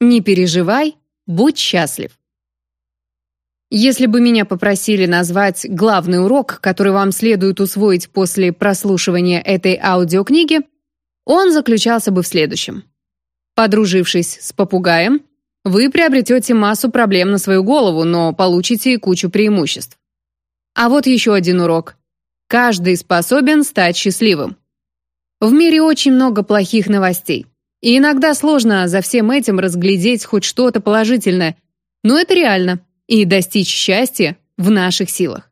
Не переживай, будь счастлив. Если бы меня попросили назвать главный урок, который вам следует усвоить после прослушивания этой аудиокниги, он заключался бы в следующем. Подружившись с попугаем, вы приобретете массу проблем на свою голову, но получите и кучу преимуществ. А вот еще один урок. Каждый способен стать счастливым. В мире очень много плохих новостей. И иногда сложно за всем этим разглядеть хоть что-то положительное, но это реально, и достичь счастья в наших силах.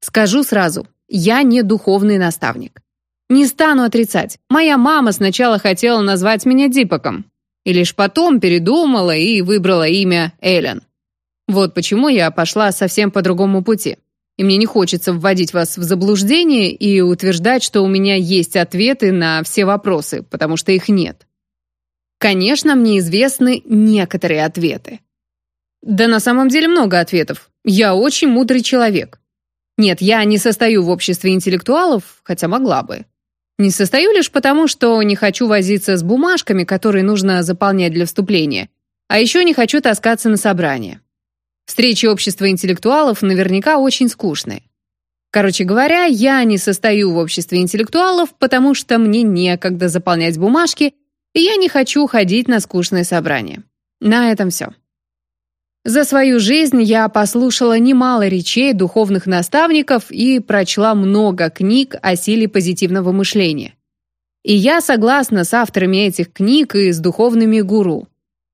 Скажу сразу, я не духовный наставник. Не стану отрицать, моя мама сначала хотела назвать меня Дипаком, и лишь потом передумала и выбрала имя Эллен. Вот почему я пошла совсем по другому пути. И мне не хочется вводить вас в заблуждение и утверждать, что у меня есть ответы на все вопросы, потому что их нет. Конечно, мне известны некоторые ответы. Да на самом деле много ответов. Я очень мудрый человек. Нет, я не состою в обществе интеллектуалов, хотя могла бы. Не состою лишь потому, что не хочу возиться с бумажками, которые нужно заполнять для вступления, а еще не хочу таскаться на собрания. Встречи общества интеллектуалов наверняка очень скучные. Короче говоря, я не состою в обществе интеллектуалов, потому что мне некогда заполнять бумажки, и я не хочу ходить на скучные собрания. На этом все. За свою жизнь я послушала немало речей духовных наставников и прочла много книг о силе позитивного мышления. И я согласна с авторами этих книг и с духовными гуру.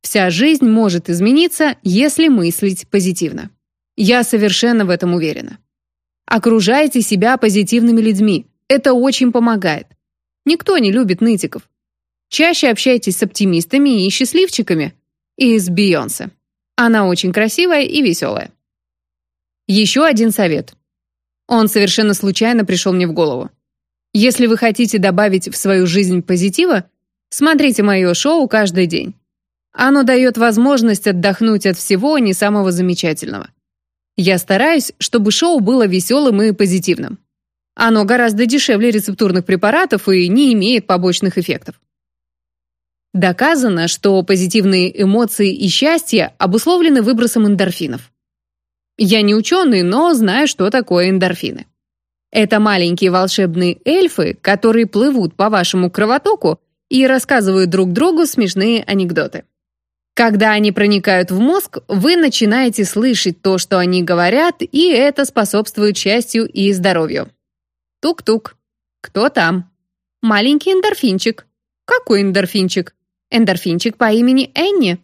Вся жизнь может измениться, если мыслить позитивно. Я совершенно в этом уверена. Окружайте себя позитивными людьми. Это очень помогает. Никто не любит нытиков. Чаще общайтесь с оптимистами и счастливчиками. И с Бейонсе. Она очень красивая и веселая. Еще один совет. Он совершенно случайно пришел мне в голову. Если вы хотите добавить в свою жизнь позитива, смотрите мое шоу каждый день. Оно дает возможность отдохнуть от всего не самого замечательного. Я стараюсь, чтобы шоу было веселым и позитивным. Оно гораздо дешевле рецептурных препаратов и не имеет побочных эффектов. Доказано, что позитивные эмоции и счастье обусловлены выбросом эндорфинов. Я не ученый, но знаю, что такое эндорфины. Это маленькие волшебные эльфы, которые плывут по вашему кровотоку и рассказывают друг другу смешные анекдоты. Когда они проникают в мозг, вы начинаете слышать то, что они говорят, и это способствует счастью и здоровью. Тук-тук. Кто там? Маленький эндорфинчик. Какой эндорфинчик? Эндорфинчик по имени Энни.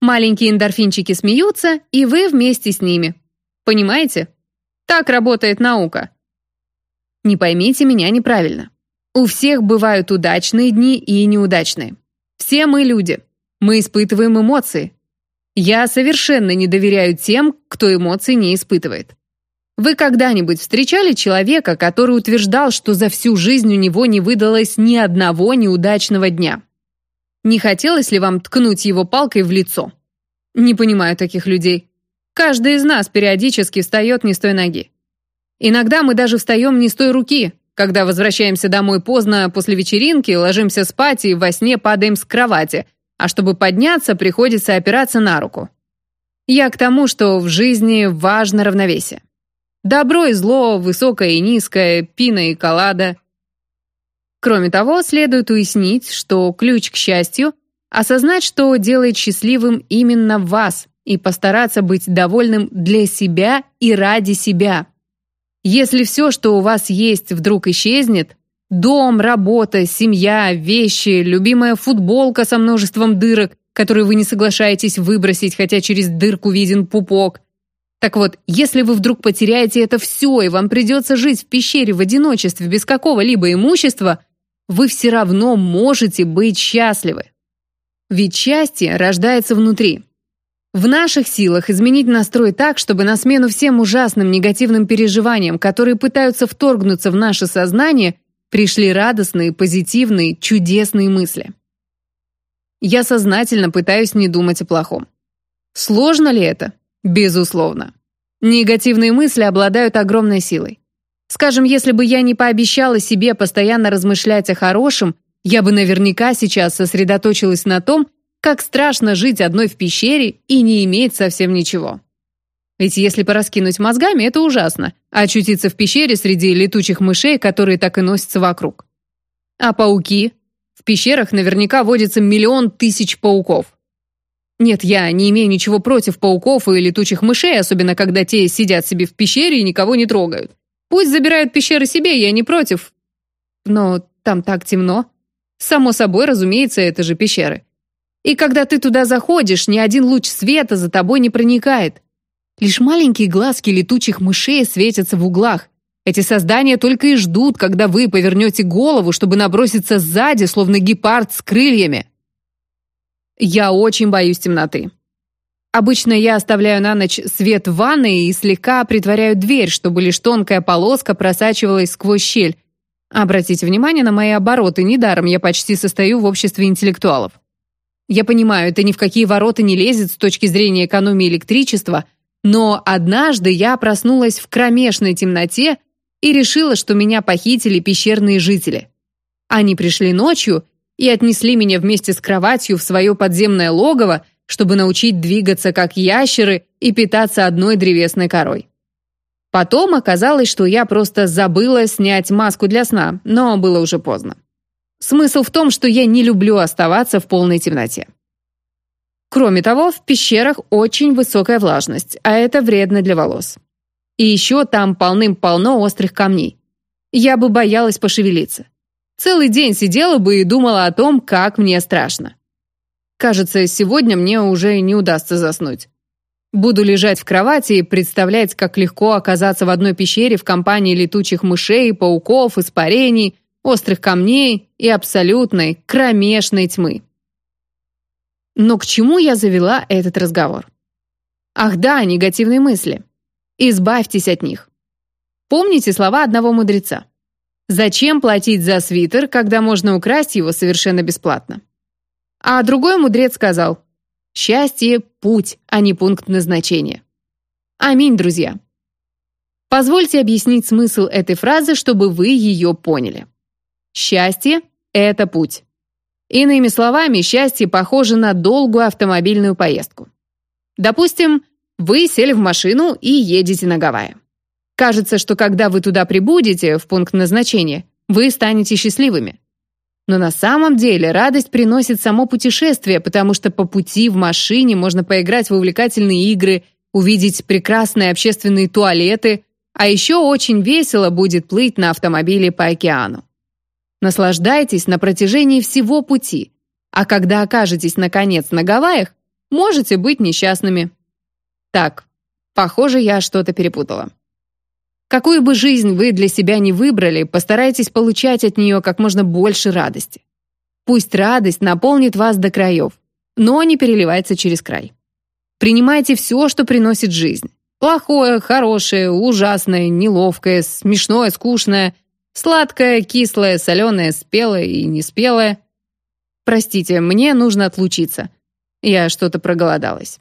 Маленькие эндорфинчики смеются, и вы вместе с ними. Понимаете? Так работает наука. Не поймите меня неправильно. У всех бывают удачные дни и неудачные. Все мы люди. Мы испытываем эмоции. Я совершенно не доверяю тем, кто эмоций не испытывает. Вы когда-нибудь встречали человека, который утверждал, что за всю жизнь у него не выдалось ни одного неудачного дня? Не хотелось ли вам ткнуть его палкой в лицо? Не понимаю таких людей. Каждый из нас периодически встает не с той ноги. Иногда мы даже встаем не с той руки, когда возвращаемся домой поздно после вечеринки, ложимся спать и во сне падаем с кровати – а чтобы подняться, приходится опираться на руку. Я к тому, что в жизни важно равновесие. Добро и зло, высокое и низкое, пина и коллада. Кроме того, следует уяснить, что ключ к счастью – осознать, что делает счастливым именно вас, и постараться быть довольным для себя и ради себя. Если все, что у вас есть, вдруг исчезнет, Дом, работа, семья, вещи, любимая футболка со множеством дырок, которые вы не соглашаетесь выбросить, хотя через дырку виден пупок. Так вот, если вы вдруг потеряете это все, и вам придется жить в пещере в одиночестве без какого-либо имущества, вы все равно можете быть счастливы. Ведь счастье рождается внутри. В наших силах изменить настрой так, чтобы на смену всем ужасным негативным переживаниям, которые пытаются вторгнуться в наше сознание, пришли радостные, позитивные, чудесные мысли. Я сознательно пытаюсь не думать о плохом. Сложно ли это? Безусловно. Негативные мысли обладают огромной силой. Скажем, если бы я не пообещала себе постоянно размышлять о хорошем, я бы наверняка сейчас сосредоточилась на том, Как страшно жить одной в пещере и не иметь совсем ничего. Ведь если пораскинуть мозгами, это ужасно, а очутиться в пещере среди летучих мышей, которые так и носятся вокруг. А пауки? В пещерах наверняка водится миллион тысяч пауков. Нет, я не имею ничего против пауков и летучих мышей, особенно когда те сидят себе в пещере и никого не трогают. Пусть забирают пещеры себе, я не против. Но там так темно. Само собой, разумеется, это же пещеры. И когда ты туда заходишь, ни один луч света за тобой не проникает. Лишь маленькие глазки летучих мышей светятся в углах, эти создания только и ждут, когда вы повернете голову, чтобы наброситься сзади, словно гепард с крыльями. Я очень боюсь темноты. Обычно я оставляю на ночь свет в ванной и слегка притворяю дверь, чтобы лишь тонкая полоска просачивалась сквозь щель. Обратите внимание на мои обороты, недаром я почти состою в обществе интеллектуалов. Я понимаю, это ни в какие ворота не лезет с точки зрения экономии электричества, но однажды я проснулась в кромешной темноте и решила, что меня похитили пещерные жители. Они пришли ночью и отнесли меня вместе с кроватью в свое подземное логово, чтобы научить двигаться как ящеры и питаться одной древесной корой. Потом оказалось, что я просто забыла снять маску для сна, но было уже поздно. Смысл в том, что я не люблю оставаться в полной темноте. Кроме того, в пещерах очень высокая влажность, а это вредно для волос. И еще там полным-полно острых камней. Я бы боялась пошевелиться. Целый день сидела бы и думала о том, как мне страшно. Кажется, сегодня мне уже не удастся заснуть. Буду лежать в кровати и представлять, как легко оказаться в одной пещере в компании летучих мышей, пауков, испарений, острых камней и абсолютной, кромешной тьмы. Но к чему я завела этот разговор? Ах да, негативные мысли. Избавьтесь от них. Помните слова одного мудреца. Зачем платить за свитер, когда можно украсть его совершенно бесплатно? А другой мудрец сказал, счастье – путь, а не пункт назначения. Аминь, друзья. Позвольте объяснить смысл этой фразы, чтобы вы ее поняли. Счастье – это путь. Иными словами, счастье похоже на долгую автомобильную поездку. Допустим, вы сели в машину и едете на Гавайи. Кажется, что когда вы туда прибудете, в пункт назначения, вы станете счастливыми. Но на самом деле радость приносит само путешествие, потому что по пути в машине можно поиграть в увлекательные игры, увидеть прекрасные общественные туалеты, а еще очень весело будет плыть на автомобиле по океану. Наслаждайтесь на протяжении всего пути, а когда окажетесь наконец на Гавайях, можете быть несчастными. Так, похоже, я что-то перепутала. Какую бы жизнь вы для себя не выбрали, постарайтесь получать от нее как можно больше радости. Пусть радость наполнит вас до краев, но не переливается через край. Принимайте все, что приносит жизнь. Плохое, хорошее, ужасное, неловкое, смешное, скучное, сладкое, кислое, соленое, спелое и неспелое. Простите, мне нужно отлучиться. Я что-то проголодалась.